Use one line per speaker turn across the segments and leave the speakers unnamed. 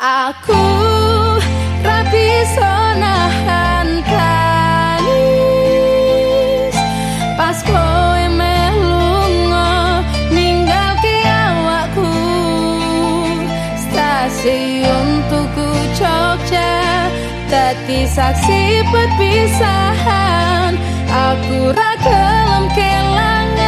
Aku rapi sonahan tangis Pas kowe melunga ninggal ke awakku. Stasiun tuku Jogja Tati saksi perpisahan Aku ragelem kelar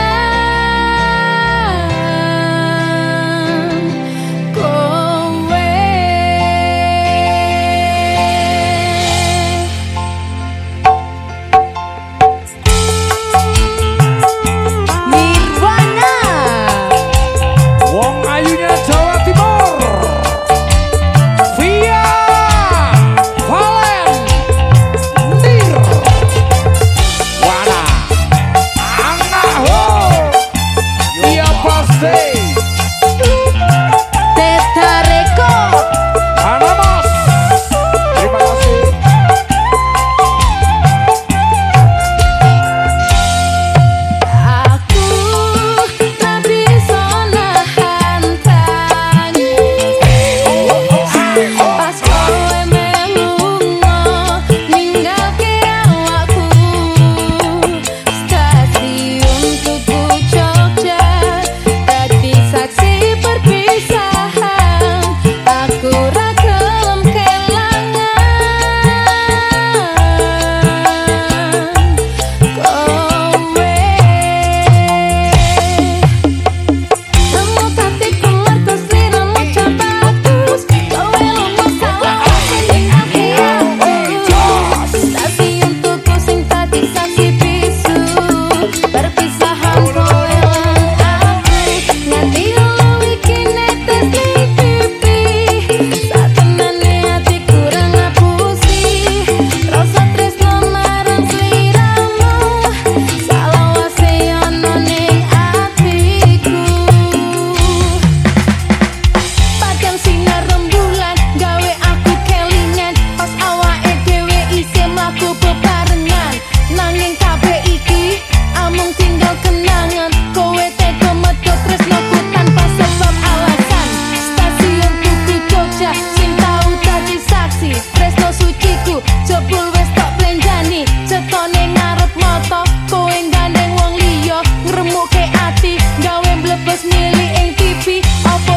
ati gawe mlebes mili ing tipi apa